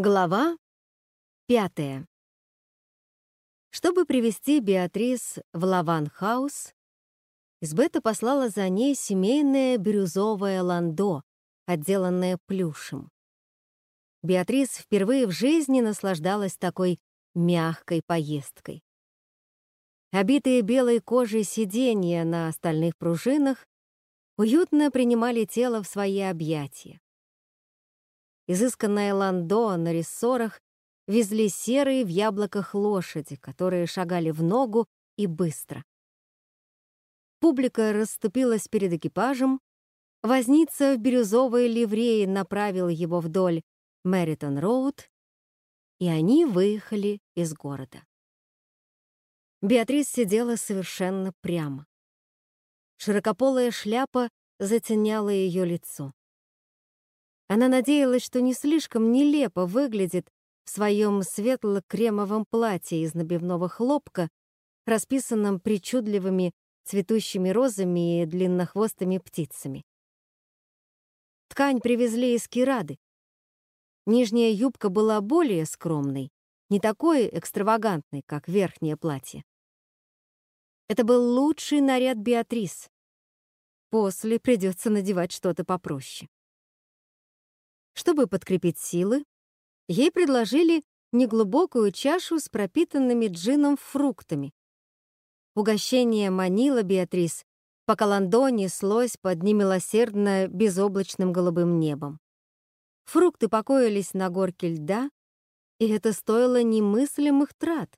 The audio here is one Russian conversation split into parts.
Глава пятая. Чтобы привести Беатрис в Лаван-хаус, Избета послала за ней семейное бирюзовое ландо, отделанное плюшем. Беатрис впервые в жизни наслаждалась такой мягкой поездкой. Обитые белой кожей сиденья на стальных пружинах уютно принимали тело в свои объятия. Изысканное ландо на рессорах везли серые в яблоках лошади, которые шагали в ногу и быстро. Публика расступилась перед экипажем, возница в бирюзовой ливреи направил его вдоль Мэритон-Роуд, и они выехали из города. Беатрис сидела совершенно прямо. Широкополая шляпа затеняла ее лицо. Она надеялась, что не слишком нелепо выглядит в своем светло-кремовом платье из набивного хлопка, расписанном причудливыми цветущими розами и длиннохвостыми птицами. Ткань привезли из Кирады. Нижняя юбка была более скромной, не такой экстравагантной, как верхнее платье. Это был лучший наряд Беатрис. После придется надевать что-то попроще. Чтобы подкрепить силы, ей предложили неглубокую чашу с пропитанными джином фруктами. Угощение манило Беатрис, пока Ландо неслось под немилосердно безоблачным голубым небом. Фрукты покоились на горке льда, и это стоило немыслимых трат.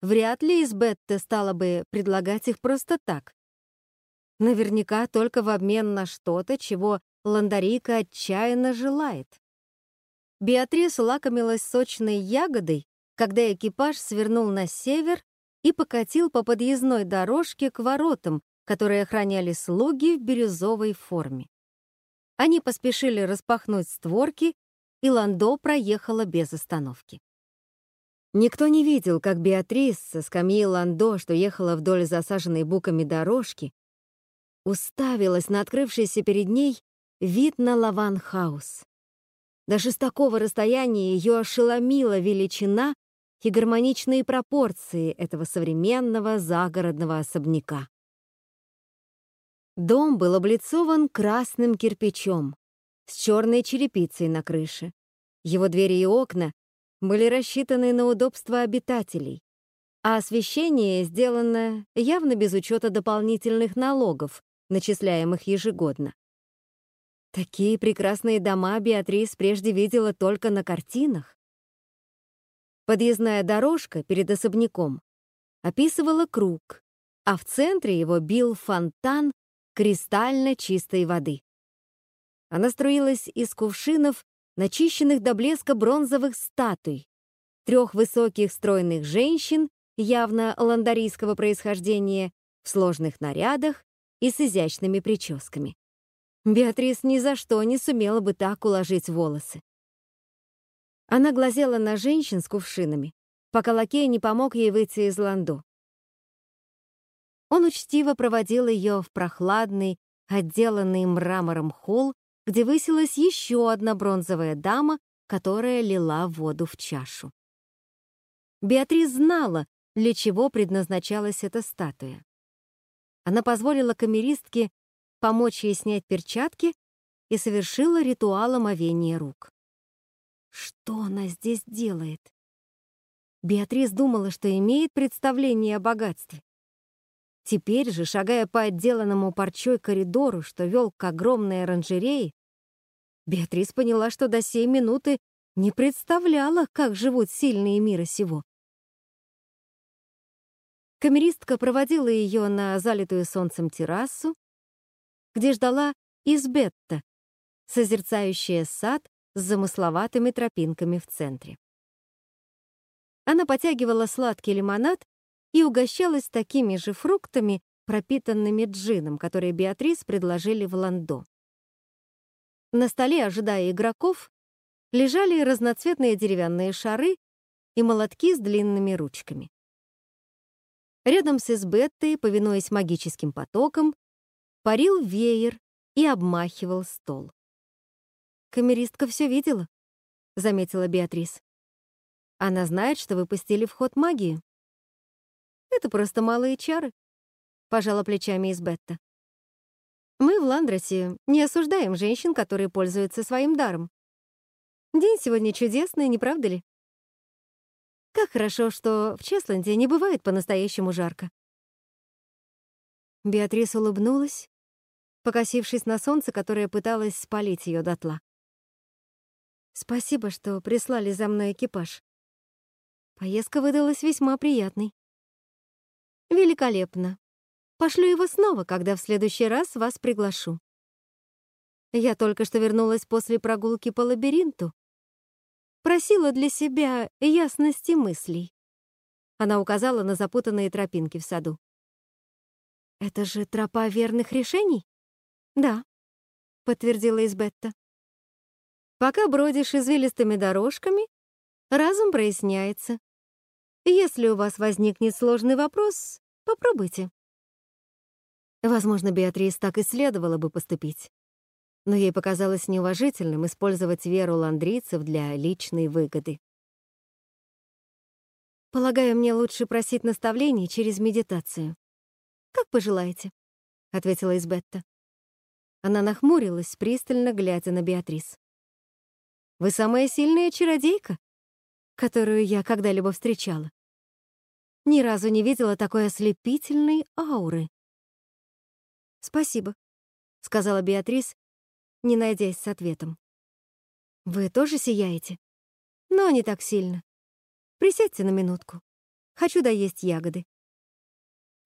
Вряд ли Избетта стала бы предлагать их просто так. Наверняка только в обмен на что-то, чего Ландарика отчаянно желает. Беатрис лакомилась сочной ягодой, когда экипаж свернул на север и покатил по подъездной дорожке к воротам, которые охраняли слуги в бирюзовой форме. Они поспешили распахнуть створки, и Ландо проехала без остановки. Никто не видел, как Беатрис со скамьи Ландо, что ехала вдоль засаженной буками дорожки, уставилась на открывшийся перед ней вид на Лаван-хаус. Даже с такого расстояния ее ошеломила величина и гармоничные пропорции этого современного загородного особняка. Дом был облицован красным кирпичом с черной черепицей на крыше. Его двери и окна были рассчитаны на удобство обитателей, а освещение сделано явно без учета дополнительных налогов, начисляемых ежегодно. Такие прекрасные дома Беатрис прежде видела только на картинах. Подъездная дорожка перед особняком описывала круг, а в центре его бил фонтан кристально чистой воды. Она струилась из кувшинов, начищенных до блеска бронзовых статуй, трех высоких стройных женщин, явно ландарийского происхождения, в сложных нарядах и с изящными прическами. Беатрис ни за что не сумела бы так уложить волосы. Она глазела на женщин с кувшинами, пока лакей не помог ей выйти из ландо. Он учтиво проводил ее в прохладный, отделанный мрамором холл, где высилась еще одна бронзовая дама, которая лила воду в чашу. Беатрис знала, для чего предназначалась эта статуя. Она позволила камеристке помочь ей снять перчатки и совершила ритуал омовения рук. Что она здесь делает? Беатрис думала, что имеет представление о богатстве. Теперь же, шагая по отделанному парчой коридору, что вел к огромной оранжерее, Беатрис поняла, что до сей минуты не представляла, как живут сильные мира сего. Камеристка проводила ее на залитую солнцем террасу, где ждала Избетта, созерцающая сад с замысловатыми тропинками в центре. Она потягивала сладкий лимонад и угощалась такими же фруктами, пропитанными джином, которые Беатрис предложили в Ландо. На столе, ожидая игроков, лежали разноцветные деревянные шары и молотки с длинными ручками. Рядом с Избеттой, повинуясь магическим потокам, парил веер и обмахивал стол. Камеристка все видела. — заметила Беатрис. «Она знает, что вы пустили в ход магию». «Это просто малые чары», — пожала плечами Избетта. «Мы в Ландросе не осуждаем женщин, которые пользуются своим даром. День сегодня чудесный, не правда ли? Как хорошо, что в Чесланде не бывает по-настоящему жарко». Беатрис улыбнулась, покосившись на солнце, которое пыталось спалить ее дотла. «Спасибо, что прислали за мной экипаж. Поездка выдалась весьма приятной». «Великолепно. Пошлю его снова, когда в следующий раз вас приглашу. Я только что вернулась после прогулки по лабиринту. Просила для себя ясности мыслей». Она указала на запутанные тропинки в саду. «Это же тропа верных решений?» «Да», — подтвердила Избетта. «Пока бродишь извилистыми дорожками, разум проясняется. Если у вас возникнет сложный вопрос, попробуйте». Возможно, Беатрис так и следовало бы поступить. Но ей показалось неуважительным использовать веру ландрийцев для личной выгоды. «Полагаю, мне лучше просить наставлений через медитацию. Как пожелаете», — ответила Избетта. Она нахмурилась, пристально глядя на Беатрис. «Вы самая сильная чародейка, которую я когда-либо встречала. Ни разу не видела такой ослепительной ауры». «Спасибо», — сказала Беатрис, не найдясь с ответом. «Вы тоже сияете? Но не так сильно. Присядьте на минутку. Хочу доесть ягоды».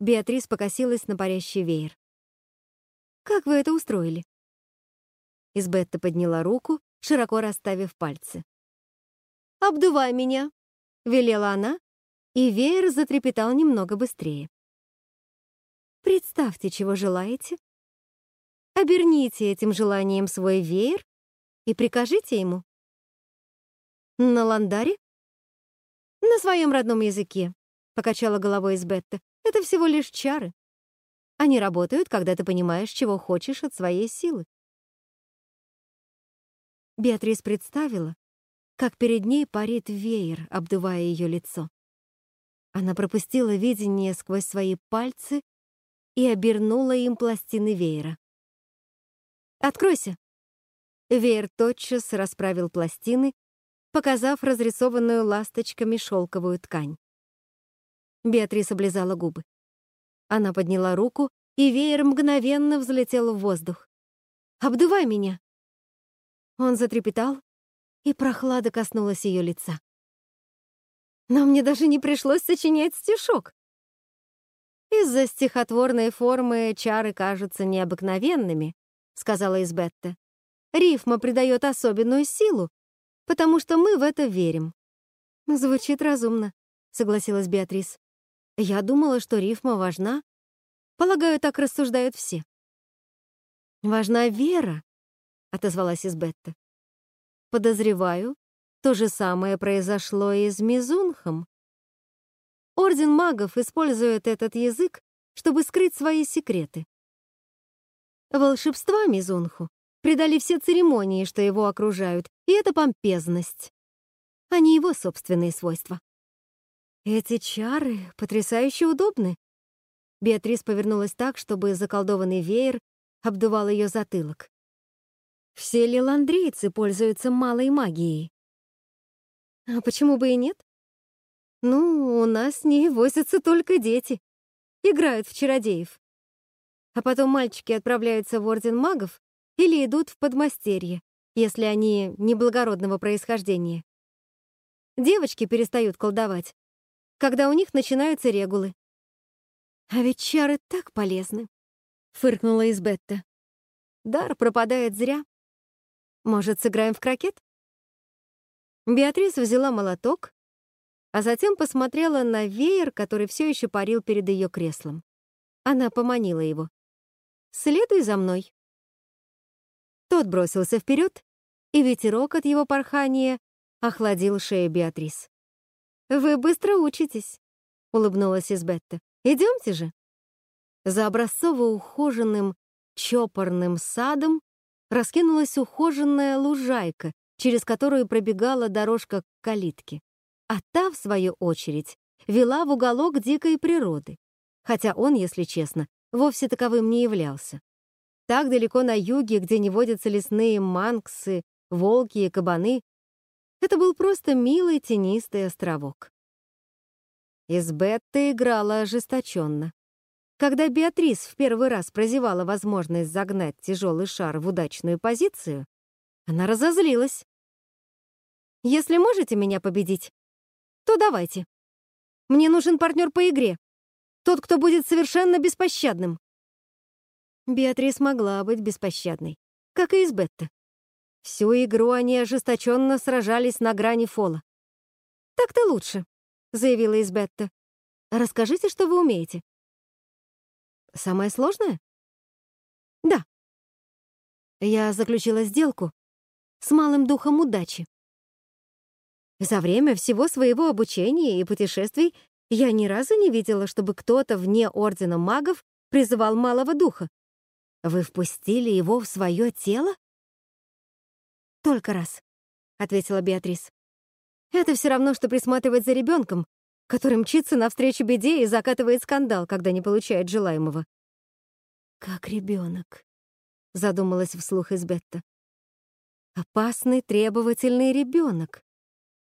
Беатрис покосилась на парящий веер. Как вы это устроили?» Избетта подняла руку, широко расставив пальцы. «Обдувай меня!» — велела она, и веер затрепетал немного быстрее. «Представьте, чего желаете. Оберните этим желанием свой веер и прикажите ему». «На ландаре?» «На своем родном языке», — покачала головой Избетта. «Это всего лишь чары. Они работают, когда ты понимаешь, чего хочешь от своей силы. Беатрис представила, как перед ней парит веер, обдувая ее лицо. Она пропустила видение сквозь свои пальцы и обернула им пластины веера. «Откройся!» Веер тотчас расправил пластины, показав разрисованную ласточками шелковую ткань. Беатрис облизала губы. Она подняла руку, и веер мгновенно взлетел в воздух. «Обдувай меня!» Он затрепетал, и прохлада коснулась ее лица. Но мне даже не пришлось сочинять стишок. «Из-за стихотворной формы чары кажутся необыкновенными», — сказала Избетта. «Рифма придает особенную силу, потому что мы в это верим». «Звучит разумно», — согласилась Беатрис. Я думала, что рифма важна. Полагаю, так рассуждают все. «Важна вера», — отозвалась Избетта. «Подозреваю, то же самое произошло и с Мизунхом. Орден магов использует этот язык, чтобы скрыть свои секреты. Волшебства Мизунху придали все церемонии, что его окружают, и это помпезность, а не его собственные свойства. Эти чары потрясающе удобны. Беатрис повернулась так, чтобы заколдованный веер обдувал ее затылок. Все лиландрийцы пользуются малой магией. А почему бы и нет? Ну, у нас не возятся только дети. Играют в чародеев. А потом мальчики отправляются в Орден магов или идут в подмастерье, если они неблагородного происхождения. Девочки перестают колдовать, когда у них начинаются регулы. «А ведь чары так полезны», — фыркнула Избетта. «Дар пропадает зря. Может, сыграем в крокет?» Беатрис взяла молоток, а затем посмотрела на веер, который все еще парил перед ее креслом. Она поманила его. «Следуй за мной». Тот бросился вперед, и ветерок от его порхания охладил шею Беатрис. «Вы быстро учитесь», — улыбнулась Избетта. «Идемте же». За образцово-ухоженным, чопорным садом раскинулась ухоженная лужайка через которую пробегала дорожка к калитке, а та, в свою очередь, вела в уголок дикой природы, хотя он, если честно, вовсе таковым не являлся. Так далеко на юге, где не водятся лесные манксы, волки и кабаны, это был просто милый тенистый островок. Избетта играла ожесточенно. Когда Беатрис в первый раз прозевала возможность загнать тяжелый шар в удачную позицию, она разозлилась. «Если можете меня победить, то давайте. Мне нужен партнер по игре. Тот, кто будет совершенно беспощадным». Беатрис могла быть беспощадной, как и Избетта. Всю игру они ожесточенно сражались на грани фола. «Так-то лучше», — заявила Избетта. «Расскажите, что вы умеете». «Самое сложное?» «Да». Я заключила сделку с малым духом удачи. За время всего своего обучения и путешествий я ни разу не видела, чтобы кто-то вне Ордена магов призывал малого духа. Вы впустили его в свое тело? Только раз, — ответила Беатрис. Это все равно, что присматривать за ребенком, который мчится навстречу беде и закатывает скандал, когда не получает желаемого. Как ребенок, задумалась вслух Избетта. Опасный, требовательный ребенок.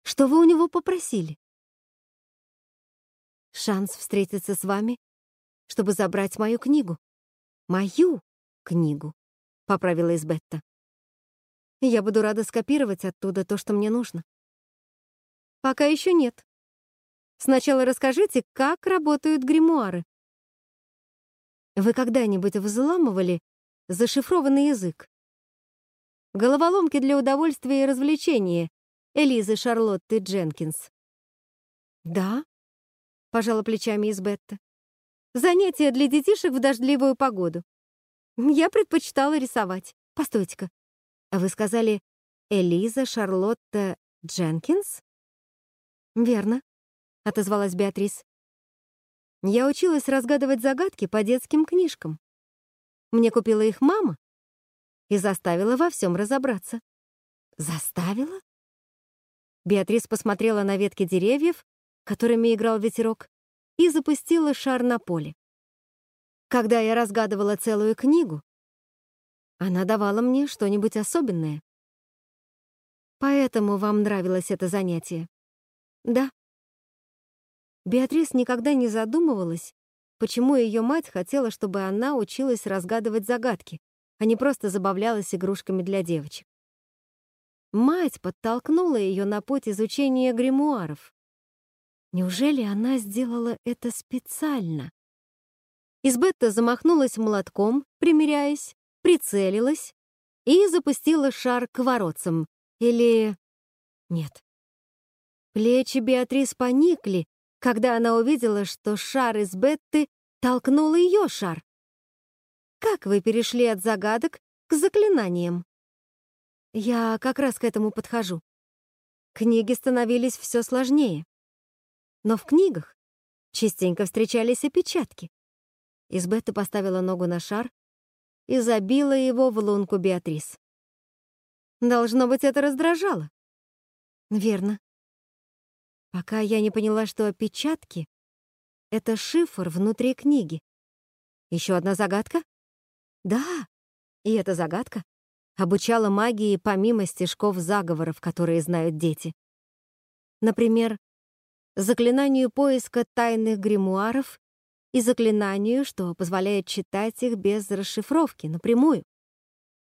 Что вы у него попросили? Шанс встретиться с вами, чтобы забрать мою книгу. Мою книгу, поправила Избетта. Я буду рада скопировать оттуда то, что мне нужно. Пока еще нет. Сначала расскажите, как работают гримуары. Вы когда-нибудь взламывали зашифрованный язык? Головоломки для удовольствия и развлечения Элизы Шарлотты Дженкинс. Да, пожала плечами Избетта. Занятие для детишек в дождливую погоду. Я предпочитала рисовать. Постойте-ка. А вы сказали Элиза Шарлотта Дженкинс? Верно, отозвалась Беатрис. Я училась разгадывать загадки по детским книжкам. Мне купила их мама и заставила во всем разобраться. Заставила? Беатрис посмотрела на ветки деревьев, которыми играл ветерок, и запустила шар на поле. Когда я разгадывала целую книгу, она давала мне что-нибудь особенное. Поэтому вам нравилось это занятие? Да. Беатрис никогда не задумывалась, почему ее мать хотела, чтобы она училась разгадывать загадки, а не просто забавлялась игрушками для девочек. Мать подтолкнула ее на путь изучения гримуаров. Неужели она сделала это специально? Избетта замахнулась молотком, примеряясь, прицелилась и запустила шар к воротцам. Или... Нет. Плечи Беатрис поникли, когда она увидела, что шар из Бетты толкнул ее шар. Как вы перешли от загадок к заклинаниям? Я как раз к этому подхожу. Книги становились все сложнее. Но в книгах частенько встречались опечатки. Избетта поставила ногу на шар и забила его в лунку Беатрис. Должно быть, это раздражало. Верно. Пока я не поняла, что опечатки — это шифр внутри книги. Еще одна загадка? Да, и эта загадка обучала магии помимо стежков заговоров, которые знают дети. Например, заклинанию поиска тайных гримуаров и заклинанию, что позволяет читать их без расшифровки, напрямую.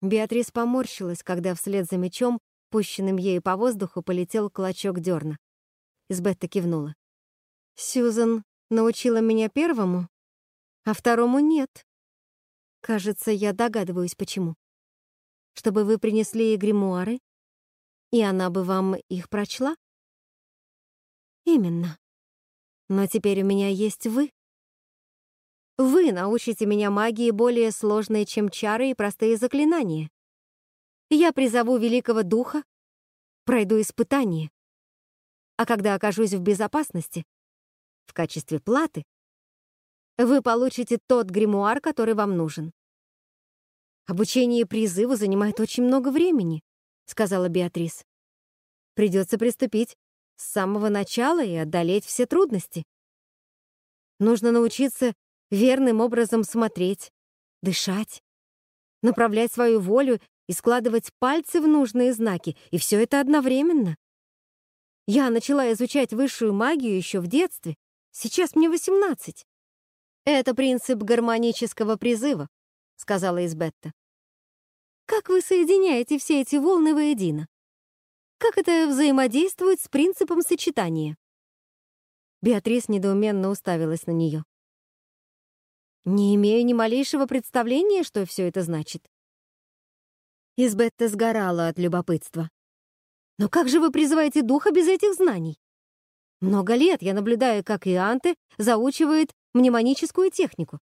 Беатрис поморщилась, когда вслед за мечом, пущенным ею по воздуху, полетел клочок дерна. Избетта кивнула. «Сьюзан научила меня первому, а второму нет. Кажется, я догадываюсь, почему. Чтобы вы принесли ей гримуары, и она бы вам их прочла? Именно. Но теперь у меня есть вы. Вы научите меня магии более сложной, чем чары и простые заклинания. Я призову великого духа, пройду испытание. А когда окажусь в безопасности, в качестве платы, вы получите тот гримуар, который вам нужен. Обучение призыву занимает очень много времени, сказала Беатрис. придется приступить с самого начала и одолеть все трудности. Нужно научиться верным образом смотреть, дышать, направлять свою волю и складывать пальцы в нужные знаки, и все это одновременно. Я начала изучать высшую магию еще в детстве, сейчас мне 18. Это принцип гармонического призыва, сказала Избетта. Как вы соединяете все эти волны воедино? Как это взаимодействует с принципом сочетания? Беатрис недоуменно уставилась на нее. Не имею ни малейшего представления, что все это значит. Избетта сгорала от любопытства. Но как же вы призываете духа без этих знаний? Много лет я наблюдаю, как Ианте заучивает мнемоническую технику.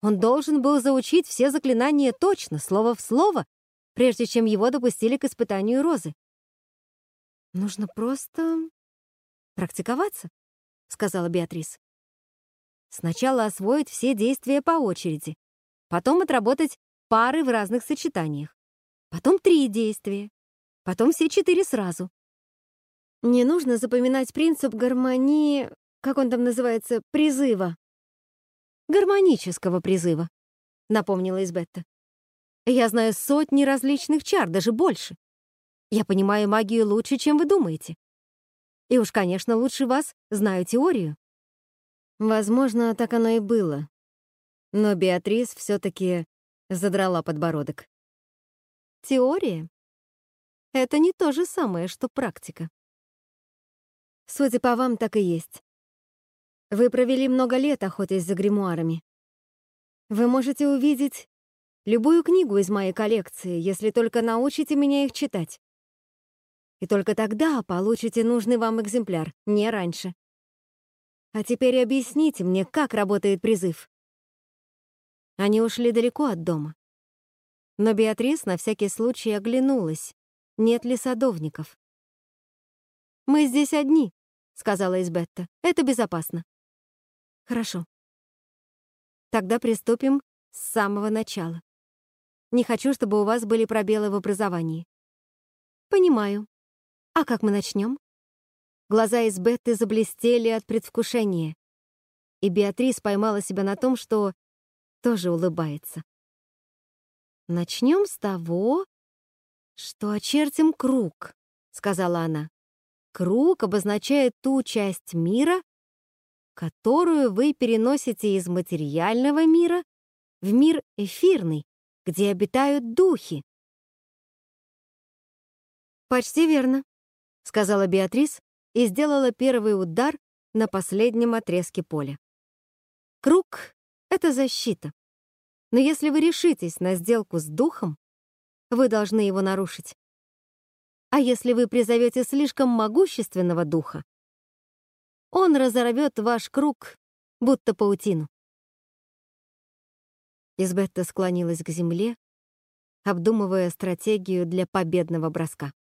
Он должен был заучить все заклинания точно, слово в слово, прежде чем его допустили к испытанию розы. Нужно просто практиковаться, сказала Беатрис. Сначала освоить все действия по очереди, потом отработать пары в разных сочетаниях, потом три действия, потом все четыре сразу. Не нужно запоминать принцип гармонии, как он там называется, призыва. Гармонического призыва, напомнила Избетта. Я знаю сотни различных чар, даже больше. Я понимаю магию лучше, чем вы думаете. И уж, конечно, лучше вас знаю теорию. Возможно, так оно и было. Но Беатрис все-таки задрала подбородок. Теория — это не то же самое, что практика. Судя по вам, так и есть. Вы провели много лет, охотясь за гримуарами. Вы можете увидеть любую книгу из моей коллекции, если только научите меня их читать. И только тогда получите нужный вам экземпляр, не раньше. А теперь объясните мне, как работает призыв. Они ушли далеко от дома. Но Беатрис на всякий случай оглянулась, нет ли садовников. «Мы здесь одни», — сказала Избетта. «Это безопасно». «Хорошо. Тогда приступим с самого начала. Не хочу, чтобы у вас были пробелы в образовании». «Понимаю. А как мы начнем?» Глаза Избетты заблестели от предвкушения, и Беатрис поймала себя на том, что тоже улыбается. «Начнем с того, что очертим круг», — сказала она. «Круг обозначает ту часть мира, которую вы переносите из материального мира в мир эфирный, где обитают духи». «Почти верно», — сказала Беатрис, и сделала первый удар на последнем отрезке поля. Круг — это защита. Но если вы решитесь на сделку с духом, вы должны его нарушить. А если вы призовете слишком могущественного духа, он разорвет ваш круг, будто паутину. Избетта склонилась к земле, обдумывая стратегию для победного броска.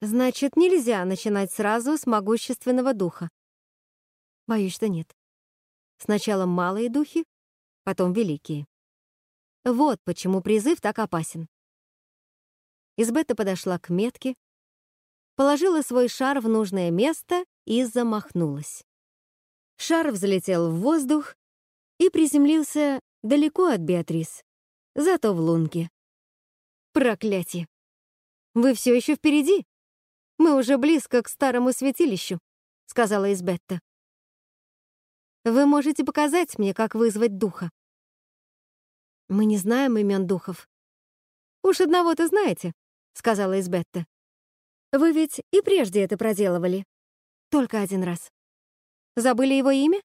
Значит, нельзя начинать сразу с могущественного духа. Боюсь, что нет. Сначала малые духи, потом великие. Вот почему призыв так опасен. Избета подошла к метке, положила свой шар в нужное место и замахнулась. Шар взлетел в воздух и приземлился далеко от Беатрис, зато в лунке. Проклятие! Вы все еще впереди, мы уже близко к старому святилищу», — сказала Избетта. «Вы можете показать мне, как вызвать духа?» «Мы не знаем имен духов». «Уж одного-то знаете», — сказала Избетта. «Вы ведь и прежде это проделывали. Только один раз. Забыли его имя?»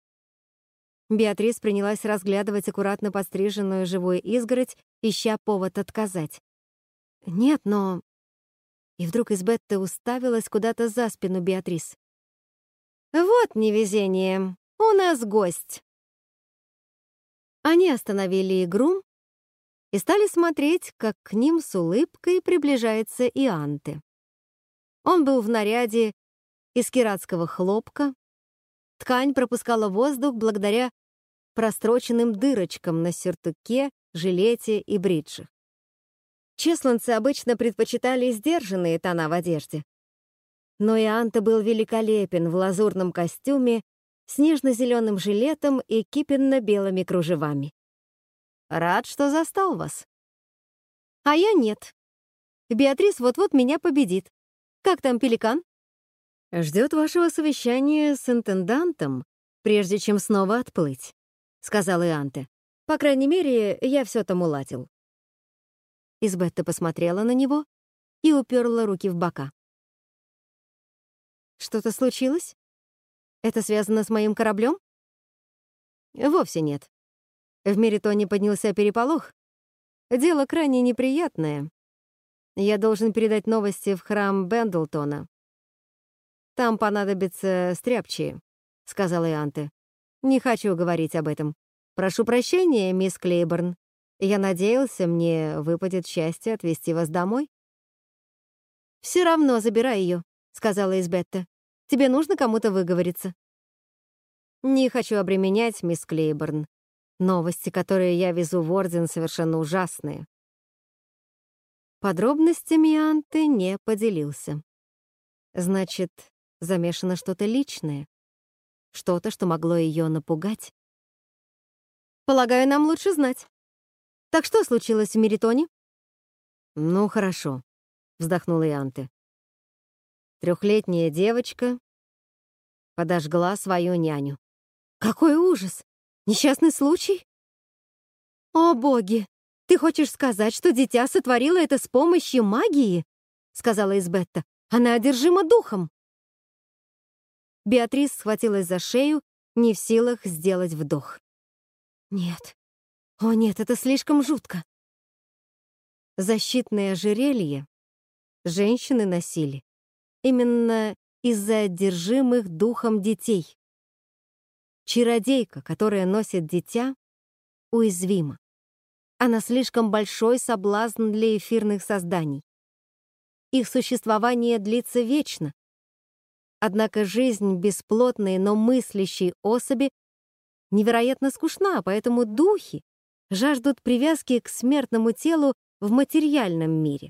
Беатрис принялась разглядывать аккуратно подстриженную живую изгородь, ища повод отказать. «Нет, но и вдруг из Бетты уставилась куда-то за спину Беатрис. «Вот невезение! У нас гость!» Они остановили игру и стали смотреть, как к ним с улыбкой приближается Ианте. Он был в наряде из кератского хлопка. Ткань пропускала воздух благодаря простроченным дырочкам на сюртуке, жилете и бриджах. Чесланцы обычно предпочитали сдержанные тона в одежде. Но Ианта был великолепен в лазурном костюме с нежно-зеленым жилетом и кипенно-белыми кружевами. «Рад, что застал вас». «А я нет. Беатрис вот-вот меня победит. Как там пеликан?» «Ждет вашего совещания с интендантом, прежде чем снова отплыть», — сказал Ианте. «По крайней мере, я все там уладил». Избетта посмотрела на него и уперла руки в бока. «Что-то случилось? Это связано с моим кораблем?» «Вовсе нет. В Меритоне поднялся переполох. Дело крайне неприятное. Я должен передать новости в храм Бендлтона. Там понадобятся стряпчие», — сказала Ианте. «Не хочу говорить об этом. Прошу прощения, мисс Клейборн. Я надеялся, мне выпадет счастье отвезти вас домой». «Все равно забирай ее», — сказала Избетта. «Тебе нужно кому-то выговориться». «Не хочу обременять, мисс Клейборн. Новости, которые я везу в Орден, совершенно ужасные». Подробностями Анте не поделился. Значит, замешано что-то личное, что-то, что могло ее напугать. «Полагаю, нам лучше знать». Так что случилось в Меритоне? Ну, хорошо, вздохнула Янте. Трехлетняя девочка подожгла свою няню. Какой ужас! Несчастный случай? О, боги! Ты хочешь сказать, что дитя сотворило это с помощью магии? Сказала Избетта. Она одержима духом. Беатрис схватилась за шею, не в силах сделать вдох. Нет, о нет, это слишком жутко. Защитное ожерелье женщины носили именно из-за одержимых духом детей. Чародейка, которая носит дитя, уязвима. Она слишком большой соблазн для эфирных созданий. Их существование длится вечно. Однако жизнь бесплотной, но мыслящей особи невероятно скучна, поэтому духи жаждут привязки к смертному телу в материальном мире.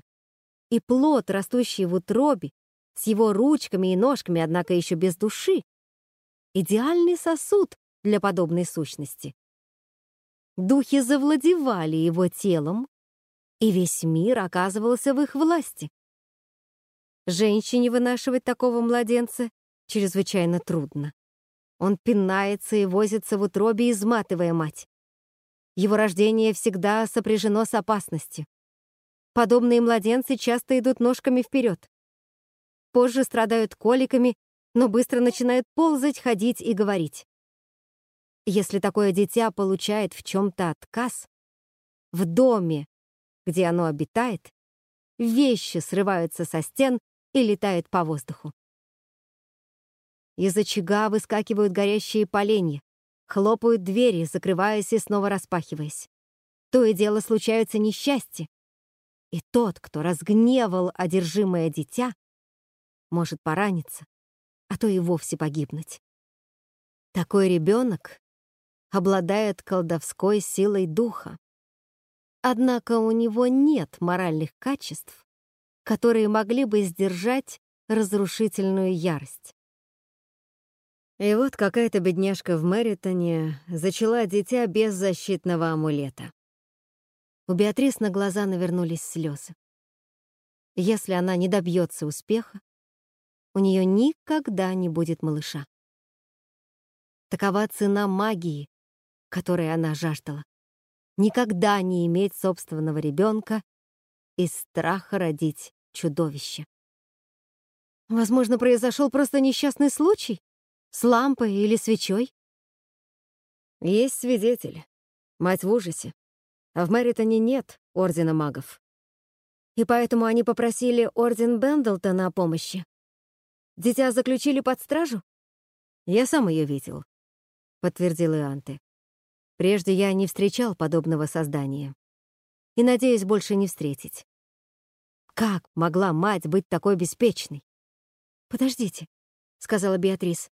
И плод, растущий в утробе, с его ручками и ножками, однако еще без души, идеальный сосуд для подобной сущности. Духи завладевали его телом, и весь мир оказывался в их власти. Женщине вынашивать такого младенца чрезвычайно трудно. Он пинается и возится в утробе, изматывая мать. Его рождение всегда сопряжено с опасностью. Подобные младенцы часто идут ножками вперед. Позже страдают коликами, но быстро начинают ползать, ходить и говорить. Если такое дитя получает в чем-то отказ, в доме, где оно обитает, вещи срываются со стен и летают по воздуху. Из очага выскакивают горящие поленья. Хлопают двери, закрываясь и снова распахиваясь. То и дело случаются несчастья. И тот, кто разгневал одержимое дитя, может пораниться, а то и вовсе погибнуть. Такой ребенок обладает колдовской силой духа. Однако у него нет моральных качеств, которые могли бы сдержать разрушительную ярость. И вот какая-то бедняжка в Мэритоне зачала дитя без защитного амулета. У Беатрис на глаза навернулись слезы. Если она не добьется успеха, у нее никогда не будет малыша. Такова цена магии, которой она жаждала. Никогда не иметь собственного ребенка из страха родить чудовище. Возможно, произошел просто несчастный случай, с лампой или свечой? Есть свидетели. Мать в ужасе. А в Мэритоне нет Ордена магов. И поэтому они попросили Орден Бендлтона о помощи. Дитя заключили под стражу? Я сам ее видел, — подтвердил Ианте. Прежде я не встречал подобного создания. И надеюсь больше не встретить. Как могла мать быть такой беспечной? «Подождите», — сказала Беатрис.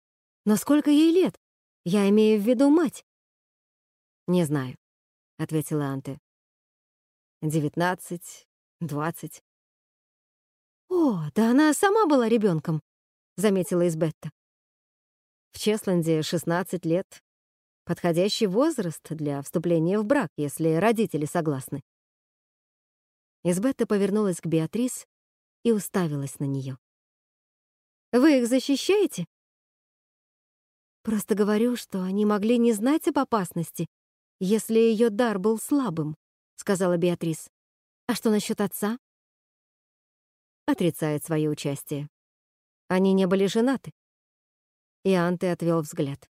Но сколько ей лет? Я имею в виду мать. Не знаю, ответила Анте. Девятнадцать, Двадцать. «О, да она сама была ребенком», — заметила Избетта. В Чесленде 16 лет. Подходящий возраст для вступления в брак, если родители согласны. Избетта повернулась к Беатрис и уставилась на нее. «Вы их защищаете?» «Просто говорю, что они могли не знать об опасности, если ее дар был слабым», — сказала Беатрис. «А что насчет отца?» Отрицает свое участие. Они не были женаты. И Анте отвел взгляд.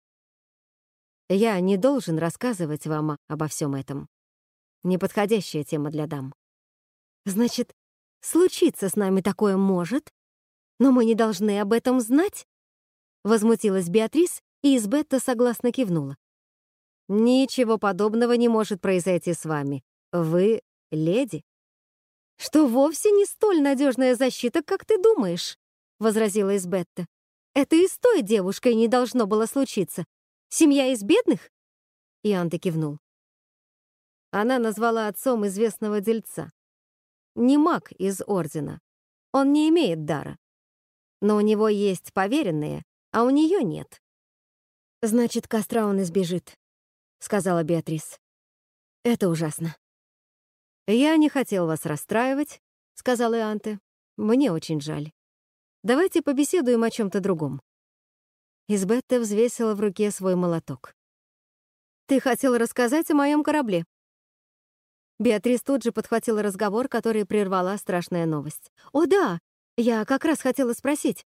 Я не должен рассказывать вам обо всем этом. Неподходящая тема для дам. Значит, случиться с нами такое может, но мы не должны об этом знать? Возмутилась Беатрис, Избетта согласно кивнула. Ничего подобного не может произойти с вами. Вы леди. Что вовсе не столь надежная защита, как ты думаешь, возразила Избетта. Это и с той девушкой не должно было случиться. Семья из бедных? И Анте кивнул. Она назвала отцом известного дельца. Не маг из Ордена. Он не имеет дара. Но у него есть поверенные, а у нее нет. «Значит, костра он избежит», — сказала Беатрис. «Это ужасно». «Я не хотел вас расстраивать», — сказал Ианте. «Мне очень жаль. Давайте побеседуем о чем-то другом». Избетта взвесила в руке свой молоток. «Ты хотел рассказать о моем корабле?» Беатрис тут же подхватила разговор, который прервала страшная новость. «О да, я как раз хотела спросить.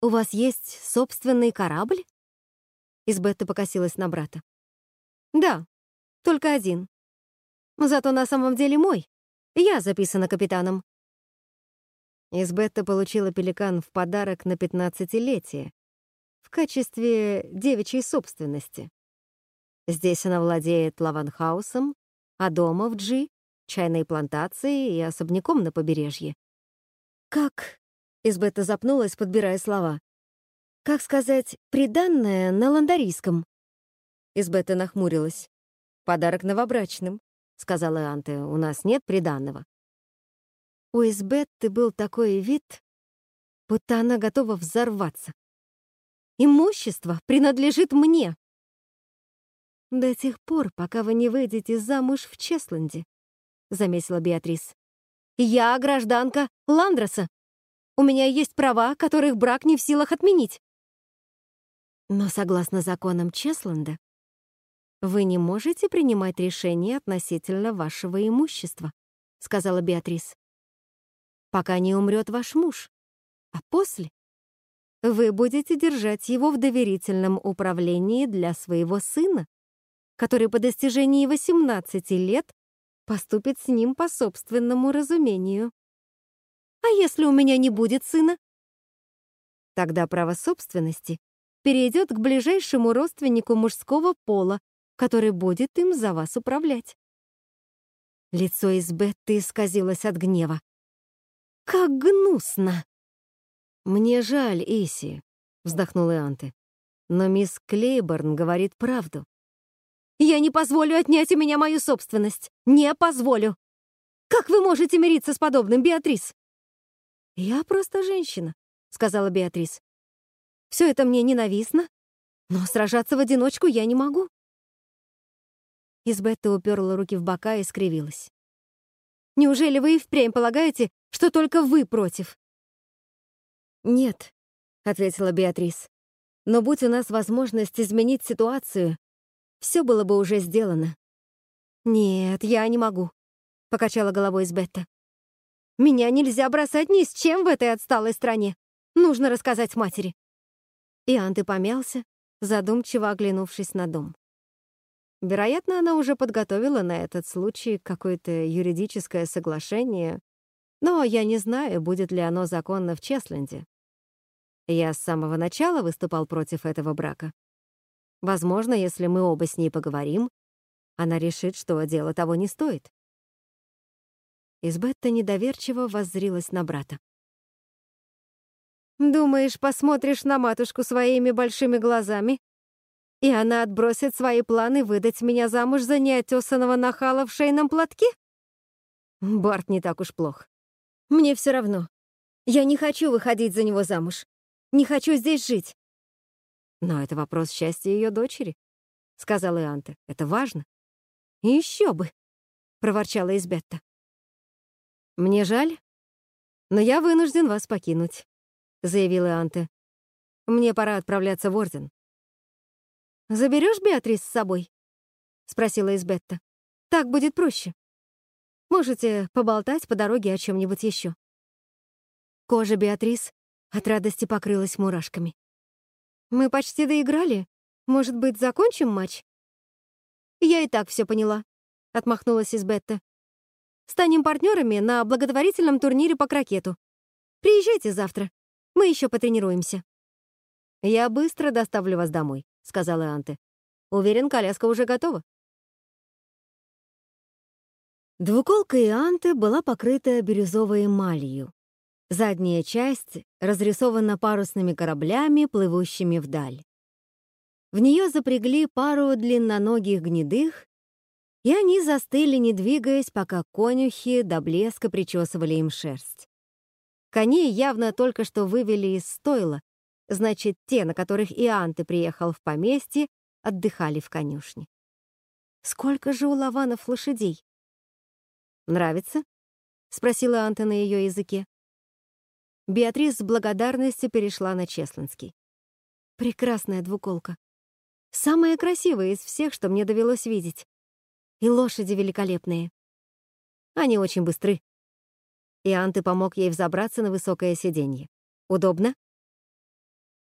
У вас есть собственный корабль?» Избетта покосилась на брата. «Да, только один. Зато на самом деле мой. Я записана капитаном». Избетта получила пеликан в подарок на пятнадцатилетие, в качестве девичьей собственности. Здесь она владеет Лаванхаусом, а дома в Джи — чайной плантацией и особняком на побережье. «Как?» — Избетта запнулась, подбирая слова. «Как сказать «приданное» на ландарийском?» Избетта нахмурилась. «Подарок новобрачным», — сказала Анте. «У нас нет приданного». У Избетты был такой вид, будто она готова взорваться. Имущество принадлежит мне. До тех пор, пока вы не выйдете замуж в Чесленде, заметила Беатрис. Я гражданка Ландроса. У меня есть права, которых брак не в силах отменить. Но согласно законам Чесленда, вы не можете принимать решения относительно вашего имущества, сказала Беатрис. Пока не умрет ваш муж, а после вы будете держать его в доверительном управлении для своего сына, который по достижении 18 лет поступит с ним по собственному разумению. А если у меня не будет сына? Тогда право собственности перейдет к ближайшему родственнику мужского пола, который будет им за вас управлять. Лицо Избетты исказилось от гнева. «Как гнусно!» «Мне жаль, Иси», — вздохнул Ианте. «Но мисс Клейборн говорит правду». «Я не позволю отнять у меня мою собственность! Не позволю! Как вы можете мириться с подобным, Беатрис?» «Я просто женщина», — сказала Беатрис. «Все это мне ненавистно, но сражаться в одиночку я не могу». Избетта уперла руки в бока и скривилась. «Неужели вы и впрямь полагаете, что только вы против?» «Нет», — ответила Беатрис. «Но будь у нас возможность изменить ситуацию, все было бы уже сделано». «Нет, я не могу», — покачала головой Избетта. «Меня нельзя бросать ни с чем в этой отсталой стране. Нужно рассказать матери». И Анты помялся, задумчиво оглянувшись на дом. Вероятно, она уже подготовила на этот случай какое-то юридическое соглашение, но я не знаю, будет ли оно законно в Чесленде. Я с самого начала выступал против этого брака. Возможно, если мы оба с ней поговорим, она решит, что дело того не стоит. Избетта недоверчиво воззрилась на брата. «Думаешь, посмотришь на матушку своими большими глазами, и она отбросит свои планы выдать меня замуж за неотесанного нахала в шейном платке?» Барт не так уж плох. Мне все равно. Я не хочу выходить за него замуж. Не хочу здесь жить. Но это вопрос счастья ее дочери, сказала Ианте. Это важно. И еще бы, проворчала Избетта. Мне жаль, но я вынужден вас покинуть, заявил Ианте. Мне пора отправляться в Орден. Заберешь Беатрис с собой? спросила Избетта. Так будет проще. Можете поболтать по дороге о чем-нибудь еще. Кожа Беатрис от радости покрылась мурашками. «Мы почти доиграли. Может быть, закончим матч?» «Я и так все поняла», — отмахнулась Избетта. «Станем партнерами на благотворительном турнире по крокету. Приезжайте завтра. Мы еще потренируемся». «Я быстро доставлю вас домой», — сказала Анте. «Уверен, коляска уже готова». Двуколка Ианты была покрыта бирюзовой эмалью, Задняя часть разрисована парусными кораблями, плывущими вдаль. В нее запрягли пару длинноногих гнедых, и они застыли, не двигаясь, пока конюхи до блеска причесывали им шерсть. Коней явно только что вывели из стойла, значит, те, на которых Ианты приехал в поместье, отдыхали в конюшне. Сколько же у лаванов лошадей? «Нравится?» — спросила Анта на ее языке. Беатрис с благодарностью перешла на Чеслинский. Прекрасная двуколка. Самая красивая из всех, что мне довелось видеть. И лошади великолепные. Они очень быстры. И Анты помог ей взобраться на высокое сиденье. Удобно?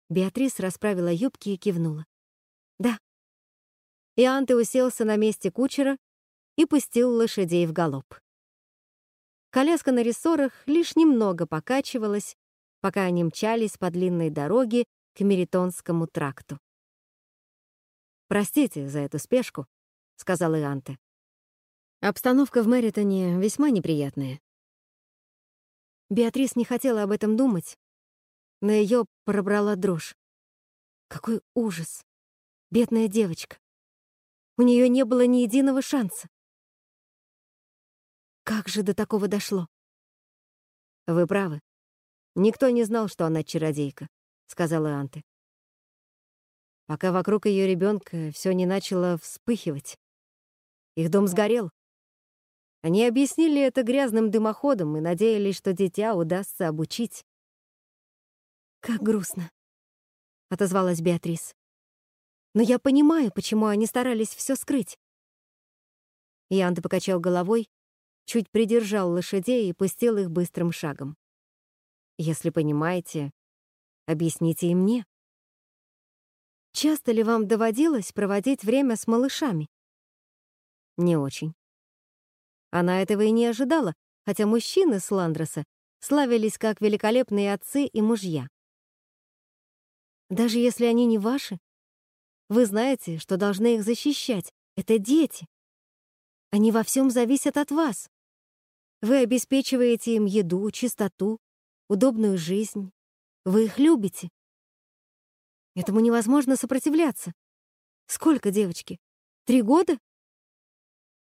Беатрис расправила юбки и кивнула. Да. И Анты уселся на месте кучера и пустил лошадей в галоп. Коляска на рессорах лишь немного покачивалась, пока они мчались по длинной дороге к Меритонскому тракту. «Простите за эту спешку», — сказал Ианте. «Обстановка в Мэритоне весьма неприятная». Беатрис не хотела об этом думать, но ее пробрала дрожь. Какой ужас! Бедная девочка. У нее не было ни единого шанса. Как же до такого дошло? Вы правы. Никто не знал, что она чародейка, сказала Анте. Пока вокруг ее ребенка все не начало вспыхивать. Их дом сгорел. Они объяснили это грязным дымоходом и надеялись, что дитя удастся обучить. «Как грустно», — отозвалась Беатрис. «Но я понимаю, почему они старались все скрыть». Янта покачал головой чуть придержал лошадей и пустил их быстрым шагом. Если понимаете, объясните и мне. Часто ли вам доводилось проводить время с малышами? Не очень. Она этого и не ожидала, хотя мужчины с Ландроса славились как великолепные отцы и мужья. Даже если они не ваши, вы знаете, что должны их защищать. Это дети. Они во всем зависят от вас. Вы обеспечиваете им еду, чистоту, удобную жизнь. Вы их любите. Этому невозможно сопротивляться. Сколько девочки? Три года?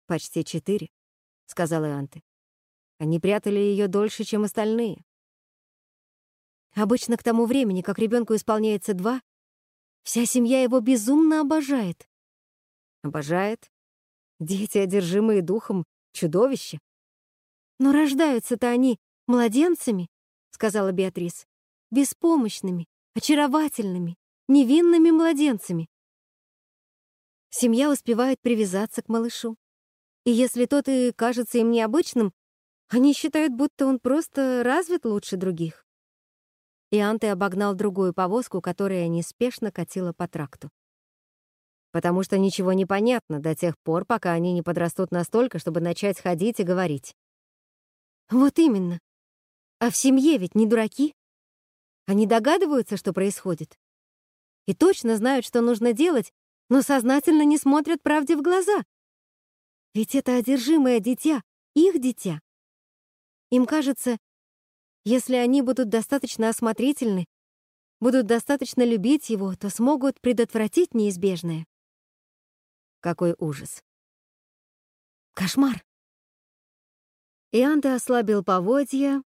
Почти четыре, сказала Анте. Они прятали ее дольше, чем остальные. Обычно к тому времени, как ребенку исполняется два, вся семья его безумно обожает. Обожает? Дети, одержимые духом, чудовище. «Но рождаются-то они младенцами», — сказала Беатрис, «беспомощными, очаровательными, невинными младенцами». Семья успевает привязаться к малышу. И если тот и кажется им необычным, они считают, будто он просто развит лучше других. И Анте обогнал другую повозку, которая неспешно катила по тракту. Потому что ничего не понятно до тех пор, пока они не подрастут настолько, чтобы начать ходить и говорить. Вот именно. А в семье ведь не дураки. Они догадываются, что происходит. И точно знают, что нужно делать, но сознательно не смотрят правде в глаза. Ведь это одержимое дитя, их дитя. Им кажется, если они будут достаточно осмотрительны, будут достаточно любить его, то смогут предотвратить неизбежное. Какой ужас. Кошмар. Ианте ослабил поводья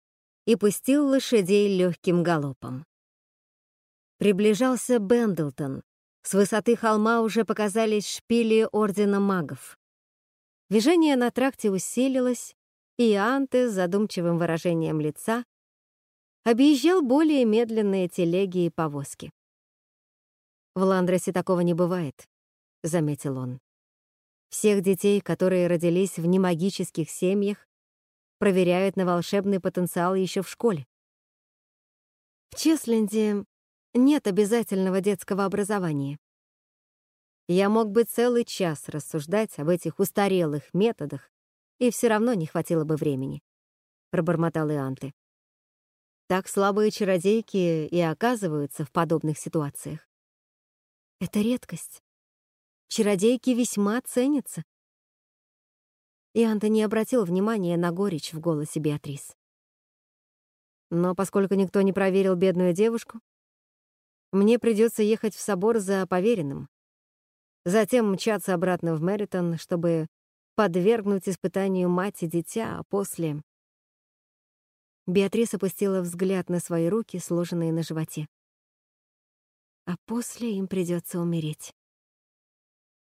и пустил лошадей легким галопом. Приближался Бендлтон. С высоты холма уже показались шпили Ордена Магов. Движение на тракте усилилось, и Анте с задумчивым выражением лица объезжал более медленные телеги и повозки. «В Ландресе такого не бывает», — заметил он. «Всех детей, которые родились в немагических семьях, проверяют на волшебный потенциал еще в школе. В Чесленде нет обязательного детского образования. Я мог бы целый час рассуждать об этих устарелых методах, и все равно не хватило бы времени, — пробормотал Ианты. Так слабые чародейки и оказываются в подобных ситуациях. Это редкость. Чародейки весьма ценятся. Ианта не обратил внимания на горечь в голосе Беатрис. Но поскольку никто не проверил бедную девушку, мне придется ехать в собор за поверенным, затем мчаться обратно в Мэритон, чтобы подвергнуть испытанию мать и дитя, а после... Беатрис опустила взгляд на свои руки, сложенные на животе. А после им придется умереть.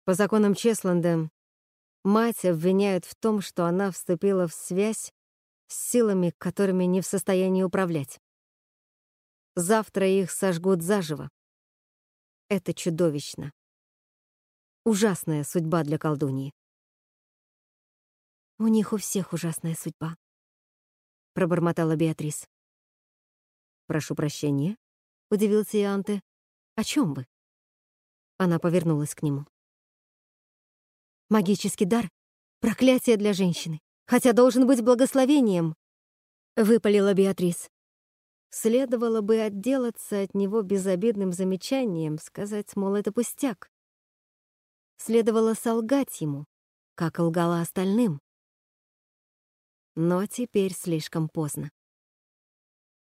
По законам Чесланда, мать обвиняют в том, что она вступила в связь с силами, которыми не в состоянии управлять. Завтра их сожгут заживо. Это чудовищно. Ужасная судьба для колдуньи. «У них у всех ужасная судьба», — пробормотала Беатрис. «Прошу прощения», — удивился Ианте. «О чем вы?» Она повернулась к нему. «Магический дар — проклятие для женщины, хотя должен быть благословением», — выпалила Беатрис. Следовало бы отделаться от него безобидным замечанием, сказать, мол, это пустяк. Следовало солгать ему, как лгала остальным. Но теперь слишком поздно.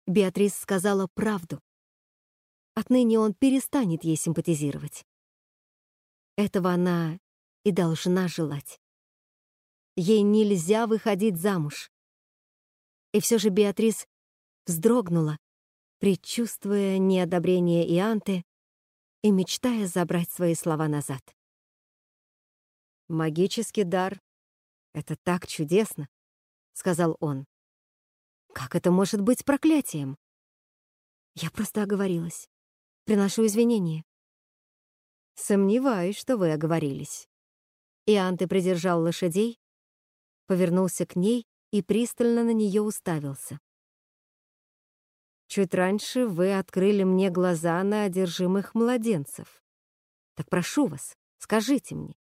Беатрис сказала правду. Отныне он перестанет ей симпатизировать. Этого она и должна желать. Ей нельзя выходить замуж. И все же Беатрис вздрогнула, предчувствуя неодобрение Ианты и мечтая забрать свои слова назад. «Магический дар — это так чудесно», — сказал он. «Как это может быть проклятием?» Я просто оговорилась. Приношу извинения. Сомневаюсь, что вы оговорились. Ианты придержал лошадей, повернулся к ней и пристально на нее уставился. Чуть раньше вы открыли мне глаза на одержимых младенцев. Так прошу вас, скажите мне,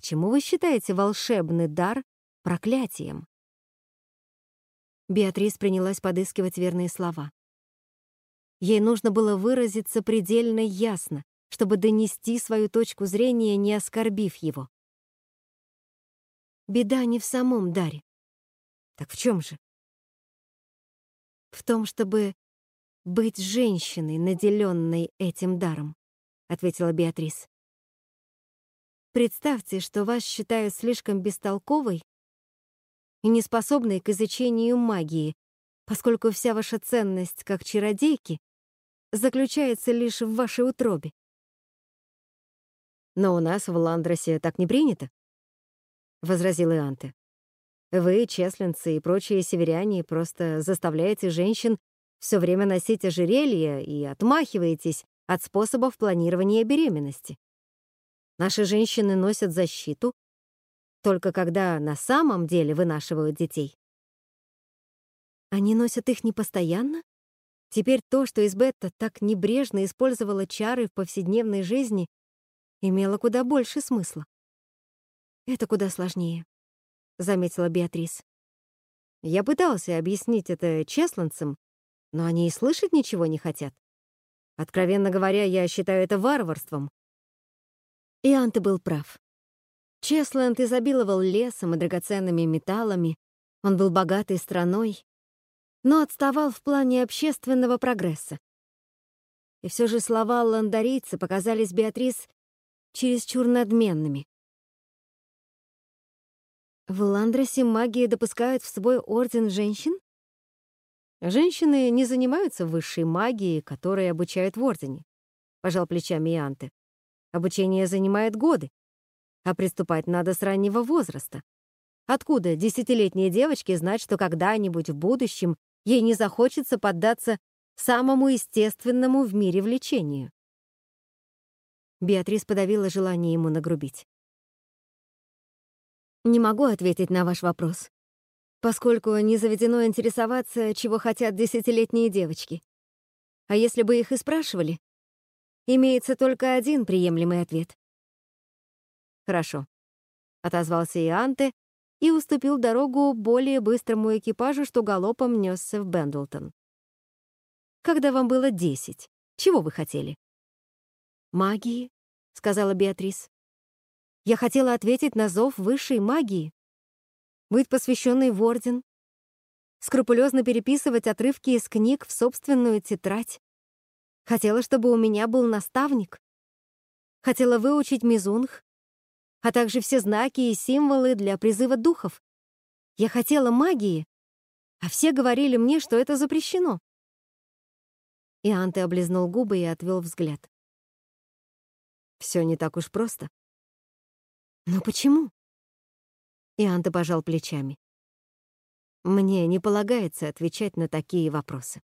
почему вы считаете волшебный дар проклятием? Беатрис принялась подыскивать верные слова. Ей нужно было выразиться предельно ясно, чтобы донести свою точку зрения, не оскорбив его. Беда не в самом даре. Так в чем же? в том, чтобы быть женщиной, наделенной этим даром», — ответила Беатрис. «Представьте, что вас считают слишком бестолковой и неспособной к изучению магии, поскольку вся ваша ценность как чародейки заключается лишь в вашей утробе. «Но у нас в Ландросе так не принято», — возразил Ианте. Вы, чеслинцы и прочие северяне, просто заставляете женщин все время носить ожерелье и отмахиваетесь от способов планирования беременности. Наши женщины носят защиту только когда на самом деле вынашивают детей. Они носят их не постоянно? Теперь то, что Избетта так небрежно использовала чары в повседневной жизни, имело куда больше смысла. Это куда сложнее заметила Беатрис. Я пытался объяснить это чесланцам, но они и слышать ничего не хотят. Откровенно говоря, я считаю это варварством. И Анте был прав. Чесланд изобиловал лесом и драгоценными металлами, он был богатой страной, но отставал в плане общественного прогресса. И все же слова ландарийца показались Беатрис чересчур надменными. В Ландросе магии допускают в свой орден женщин? Женщины не занимаются высшей магией, которой обучают в ордене, пожал плечами Ианте. Обучение занимает годы, а приступать надо с раннего возраста. Откуда десятилетней девочке знать, что когда-нибудь в будущем ей не захочется поддаться самому естественному в мире влечению? Беатрис подавила желание ему нагрубить. Не могу ответить на ваш вопрос, поскольку не заведено интересоваться, чего хотят десятилетние девочки. А если бы их и спрашивали, имеется только один приемлемый ответ. «Хорошо», — отозвался Ианте и уступил дорогу более быстрому экипажу, что галопом несся в Бендлтон. «Когда вам было десять, чего вы хотели?» «Магии», — сказала Беатрис. Я хотела ответить на зов высшей магии, быть посвященной в орден, скрупулезно переписывать отрывки из книг в собственную тетрадь. Хотела, чтобы у меня был наставник. Хотела выучить мизунг, а также все знаки и символы для призыва духов. Я хотела магии, а все говорили мне, что это запрещено. И Анте облизнул губы и отвел взгляд. Все не так уж просто. Но почему? Ианта пожал плечами. Мне не полагается отвечать на такие вопросы.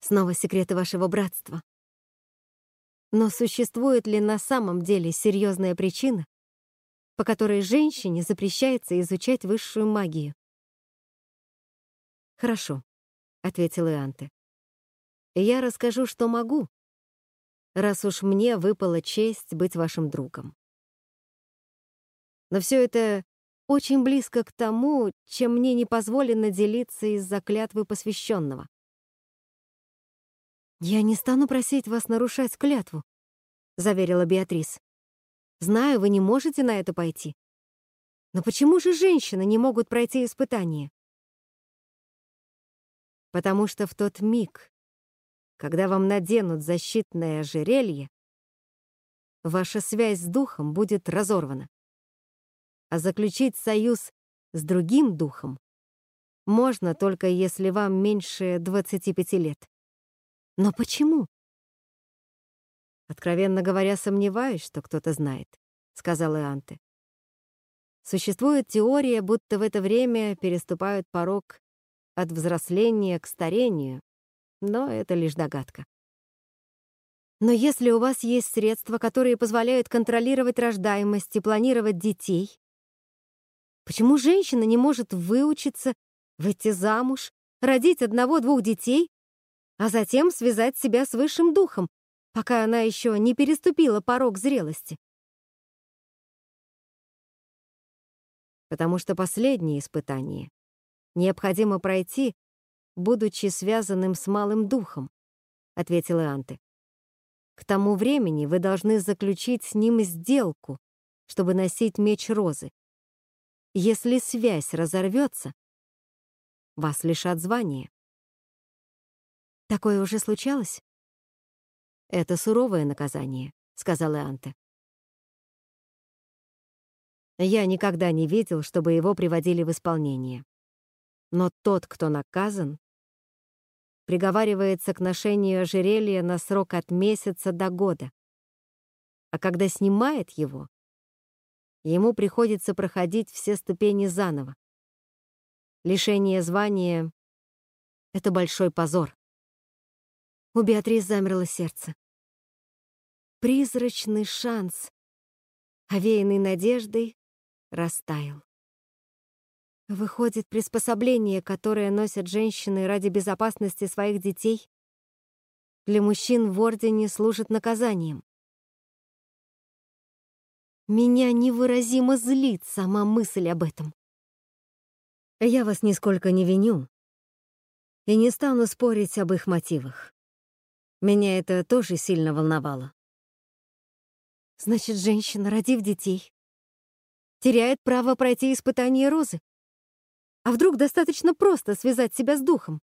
Снова секреты вашего братства. Но существует ли на самом деле серьезная причина, по которой женщине запрещается изучать высшую магию? «Хорошо», — ответил Ианте. «Я расскажу, что могу, раз уж мне выпала честь быть вашим другом. Но все это очень близко к тому, чем мне не позволено делиться из-за клятвы посвященного. «Я не стану просить вас нарушать клятву», — заверила Беатрис. «Знаю, вы не можете на это пойти. Но почему же женщины не могут пройти испытание?» «Потому что в тот миг, когда вам наденут защитное ожерелье, ваша связь с духом будет разорвана. А заключить союз с другим духом можно только если вам меньше 25 лет. Но почему? Откровенно говоря, сомневаюсь, что кто-то знает, сказал Ианте. Существует теория, будто в это время переступают порог от взросления к старению, но это лишь догадка. Но если у вас есть средства, которые позволяют контролировать рождаемость и планировать детей, почему женщина не может выучиться, выйти замуж, родить одного-двух детей, а затем связать себя с высшим духом, пока она еще не переступила порог зрелости? Потому что последнее испытание необходимо пройти, будучи связанным с малым духом», — ответил Ианте. «К тому времени вы должны заключить с ним сделку, чтобы носить меч розы. Если связь разорвется, вас лишат звания». «Такое уже случалось?» «Это суровое наказание», — сказал Ианте. Я никогда не видел, чтобы его приводили в исполнение. Но тот, кто наказан, приговаривается к ношению ожерелья на срок от месяца до года. А когда снимает его, ему приходится проходить все ступени заново. Лишение звания — это большой позор. У Беатрис замерло сердце. Призрачный шанс, овеянный надеждой, растаял. Выходит, приспособление, которое носят женщины ради безопасности своих детей, для мужчин в Ордене служит наказанием. Меня невыразимо злит сама мысль об этом. Я вас нисколько не виню и не стану спорить об их мотивах. Меня это тоже сильно волновало. Значит, женщина, родив детей, теряет право пройти испытание розы. А вдруг достаточно просто связать себя с духом?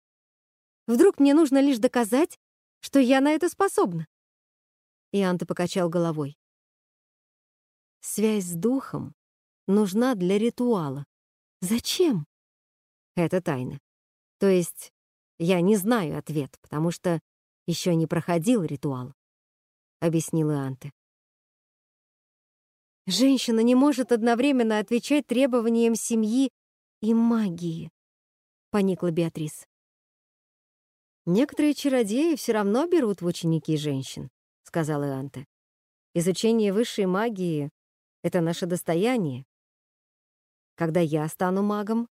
Вдруг мне нужно лишь доказать, что я на это способна? И Анта покачал головой. Связь с духом нужна для ритуала. Зачем? Это тайна. То есть я не знаю ответ, потому что еще не проходил ритуал, — объяснил Анте. Женщина не может одновременно отвечать требованиям семьи и магии, — поникла Беатрис. Некоторые чародеи все равно берут в ученики женщин, — сказал Ианте. Изучение высшей магии — это наше достояние. Когда я стану магом,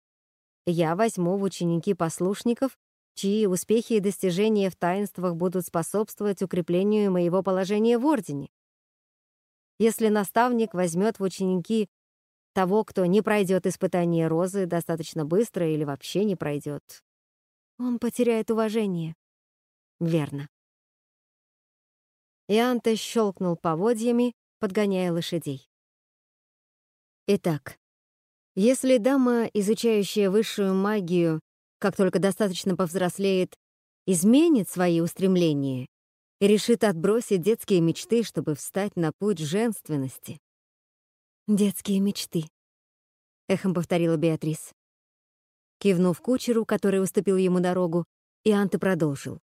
я возьму в ученики послушников, чьи успехи и достижения в таинствах будут способствовать укреплению моего положения в Ордене. Если наставник возьмет в ученики того, кто не пройдет испытание розы достаточно быстро или вообще не пройдет, он потеряет уважение. Верно. Ианте щелкнул поводьями, подгоняя лошадей. Итак, если дама, изучающая высшую магию, как только достаточно повзрослеет, изменит свои устремления и решит отбросить детские мечты, чтобы встать на путь женственности. «Детские мечты», — эхом повторила Беатрис. Кивнув кучеру, который уступил ему дорогу, Ианте продолжил.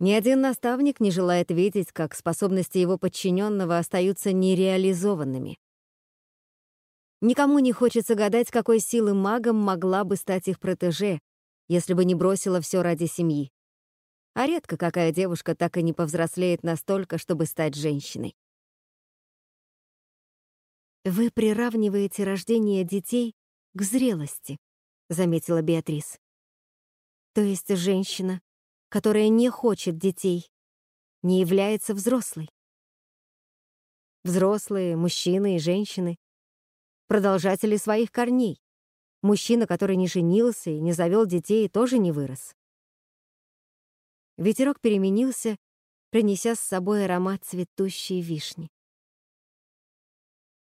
Ни один наставник не желает видеть, как способности его подчиненного остаются нереализованными. Никому не хочется гадать, какой силы магом могла бы стать их протеже, если бы не бросила все ради семьи. А редко какая девушка так и не повзрослеет настолько, чтобы стать женщиной. «Вы приравниваете рождение детей к зрелости», — заметила Беатрис. «То есть женщина, которая не хочет детей, не является взрослой?» Взрослые, мужчины и женщины продолжатели своих корней. Мужчина, который не женился и не завел детей, тоже не вырос. Ветерок переменился, принеся с собой аромат цветущей вишни.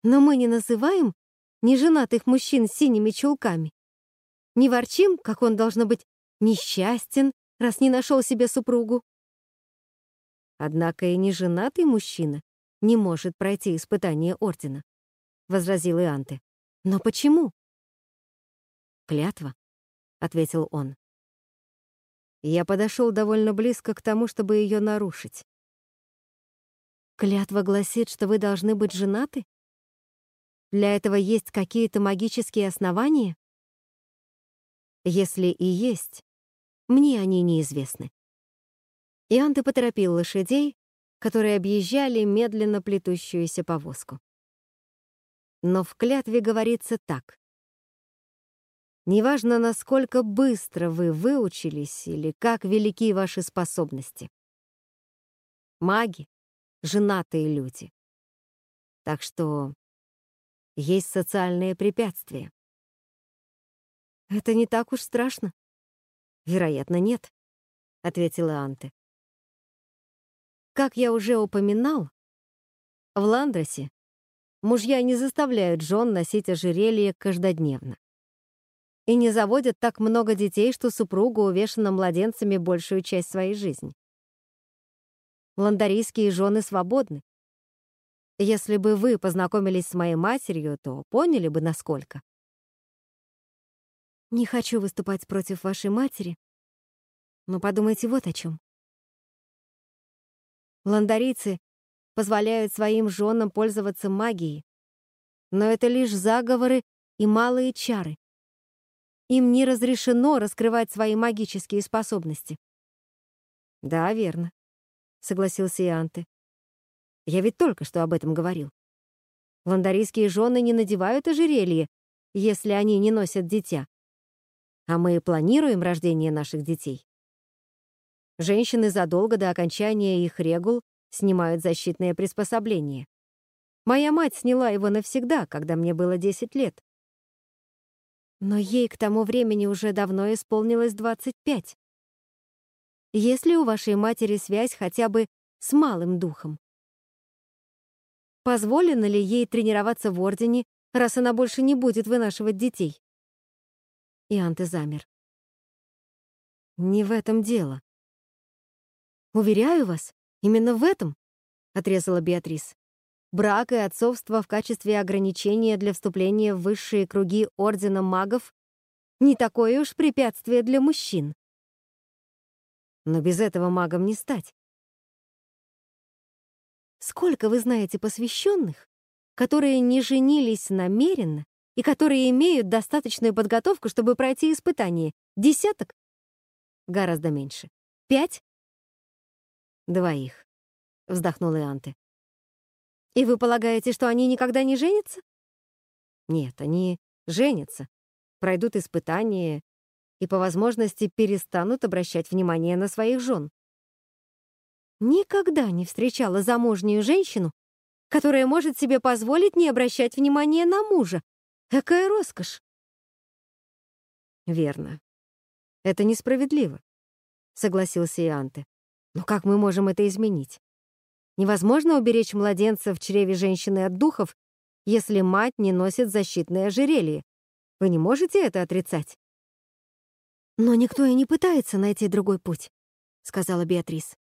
Но мы не называем неженатых мужчин синими чулками. Не ворчим, как он должно быть несчастен, раз не нашел себе супругу. Однако и неженатый мужчина не может пройти испытание ордена. — возразил Ианте. «Но почему?» «Клятва», — ответил он. Я подошел довольно близко к тому, чтобы ее нарушить. «Клятва гласит, что вы должны быть женаты? Для этого есть какие-то магические основания?» «Если и есть, мне они неизвестны». Ианте поторопил лошадей, которые объезжали медленно плетущуюся повозку но в клятве говорится так. Неважно, насколько быстро вы выучились или как велики ваши способности. Маги — женатые люди. Так что есть социальные препятствия. «Это не так уж страшно». «Вероятно, нет», — ответила Анте. Как я уже упоминал, в Ландросе Мужья не заставляют жен носить ожерелье каждодневно. И не заводят так много детей, что супруга увешана младенцами большую часть своей жизни. Ландарийские жены свободны. Если бы вы познакомились с моей матерью, то поняли бы, насколько. Не хочу выступать против вашей матери, но подумайте вот о чем. Ландарийцы позволяют своим женам пользоваться магией. Но это лишь заговоры и малые чары. Им не разрешено раскрывать свои магические способности. Да, верно, согласился Ианте. Я ведь только что об этом говорил. Ландарийские жены не надевают ожерелье, если они не носят дитя. А мы планируем рождение наших детей. Женщины задолго до окончания их регул снимают защитное приспособление. Моя мать сняла его навсегда, когда мне было 10 лет. Но ей к тому времени уже давно исполнилось 25. Есть ли у вашей матери связь хотя бы с малым духом? Позволено ли ей тренироваться в Ордене, раз она больше не будет вынашивать детей? Ианте замер. Не в этом дело. Уверяю вас, Именно в этом, отрезала Беатрис. брак и отцовство в качестве ограничения для вступления в высшие круги Ордена магов не такое уж препятствие для мужчин. Но без этого магом не стать. Сколько вы знаете посвященных, которые не женились намеренно и которые имеют достаточную подготовку, чтобы пройти испытание? Десяток? Гораздо меньше. Пять? Двоих, вздохнул Ианте. И вы полагаете, что они никогда не женятся? Нет, они женятся, пройдут испытания и по возможности перестанут обращать внимание на своих жен. Никогда не встречала замужнюю женщину, которая может себе позволить не обращать внимания на мужа. Какая роскошь! Верно. Это несправедливо, согласился Ианте. Но как мы можем это изменить? Невозможно уберечь младенца в чреве женщины от духов, если мать не носит защитное ожерелье. Вы не можете это отрицать? «Но никто и не пытается найти другой путь», — сказала Беатрис.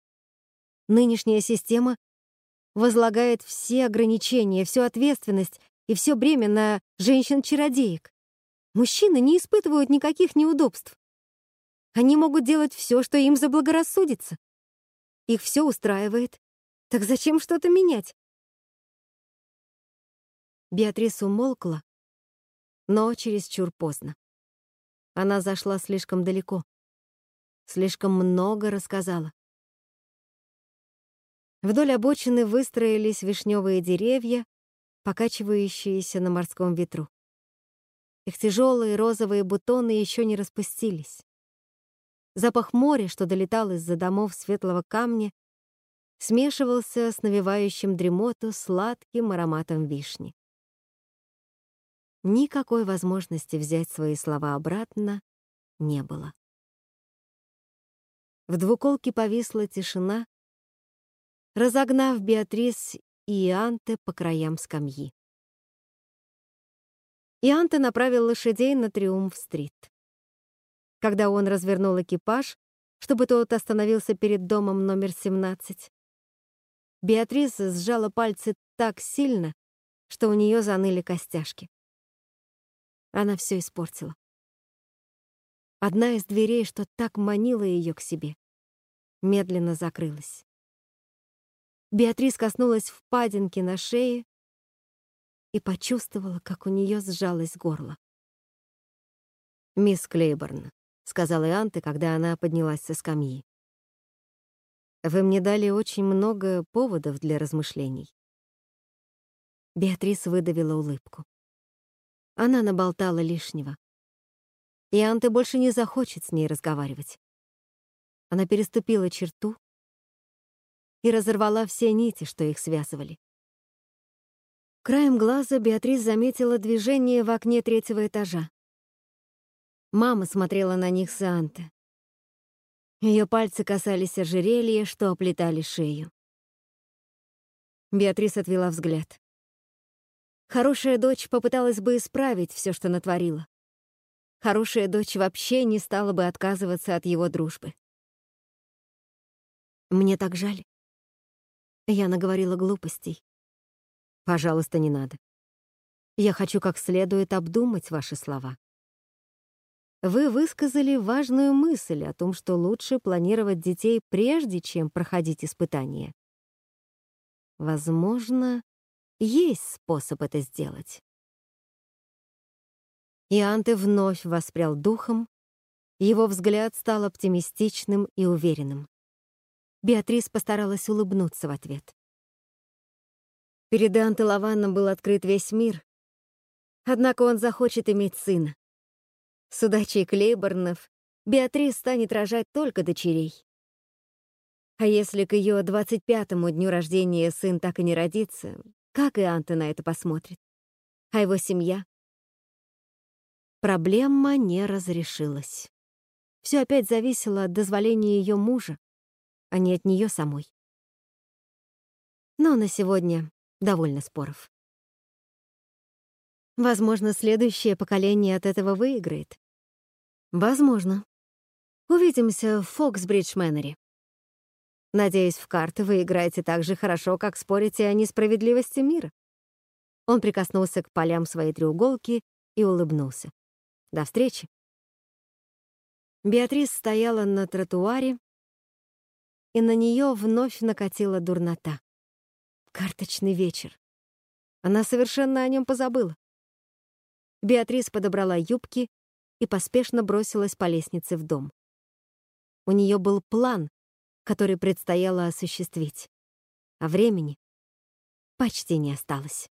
«Нынешняя система возлагает все ограничения, всю ответственность и все бремя на женщин-чародеек. Мужчины не испытывают никаких неудобств. Они могут делать все, что им заблагорассудится. Их все устраивает. Так зачем что-то менять? Беатрис умолкла, но чересчур поздно. Она зашла слишком далеко. Слишком много рассказала. Вдоль обочины выстроились вишневые деревья, покачивающиеся на морском ветру. Их тяжелые розовые бутоны еще не распустились. Запах моря, что долетал из-за домов светлого камня, смешивался с навевающим дремоту сладким ароматом вишни. Никакой возможности взять свои слова обратно не было. В двуколке повисла тишина, разогнав Беатрис и Ианте по краям скамьи. Ианте направил лошадей на Триумф-стрит. Когда он развернул экипаж, чтобы тот остановился перед домом номер 17, Беатрис сжала пальцы так сильно, что у нее заныли костяшки. Она все испортила. Одна из дверей, что так манила ее к себе, медленно закрылась. Беатрис коснулась впадинки на шее и почувствовала, как у нее сжалось горло. «Мисс Клейборн», — сказала Ианте, когда она поднялась со скамьи. «Вы мне дали очень много поводов для размышлений». Беатрис выдавила улыбку. Она наболтала лишнего. И Анте больше не захочет с ней разговаривать. Она переступила черту и разорвала все нити, что их связывали. Краем глаза Беатрис заметила движение в окне третьего этажа. Мама смотрела на них с Анте. Ее пальцы касались ожерелья, что оплетали шею. Беатрис отвела взгляд. Хорошая дочь попыталась бы исправить все, что натворила. Хорошая дочь вообще не стала бы отказываться от его дружбы. Мне так жаль. Я наговорила глупостей. Пожалуйста, не надо. Я хочу как следует обдумать ваши слова. Вы высказали важную мысль о том, что лучше планировать детей прежде, чем проходить испытания. Возможно, есть способ это сделать. И Анте вновь воспрял духом, его взгляд стал оптимистичным и уверенным. Беатрис постаралась улыбнуться в ответ. Перед Анте Лаванном был открыт весь мир, однако он захочет иметь сына. С удачей Клейборнов Беатрис станет рожать только дочерей. А если к ее 25-му дню рождения сын так и не родится, как и Анте на это посмотрит? А его семья? Проблема не разрешилась. Все опять зависело от дозволения ее мужа, а не от нее самой. Но на сегодня довольно споров. Возможно, следующее поколение от этого выиграет. Возможно. Увидимся в Фоксбридж Мэннере. Надеюсь, в карты вы играете так же хорошо, как спорите о несправедливости мира. Он прикоснулся к полям своей треуголки и улыбнулся. До встречи. Беатрис стояла на тротуаре, и на нее вновь накатила дурнота. Карточный вечер. Она совершенно о нем позабыла. Беатрис подобрала юбки и поспешно бросилась по лестнице в дом. У нее был план, который предстояло осуществить, а времени почти не осталось.